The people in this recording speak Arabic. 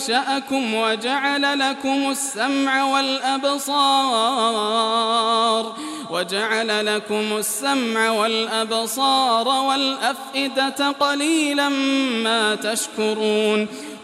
أنشأكم وجعل لكم السمع والأبصار وجعل لكم السمع والأبصار والأفئدة قليلا ما تشكرون.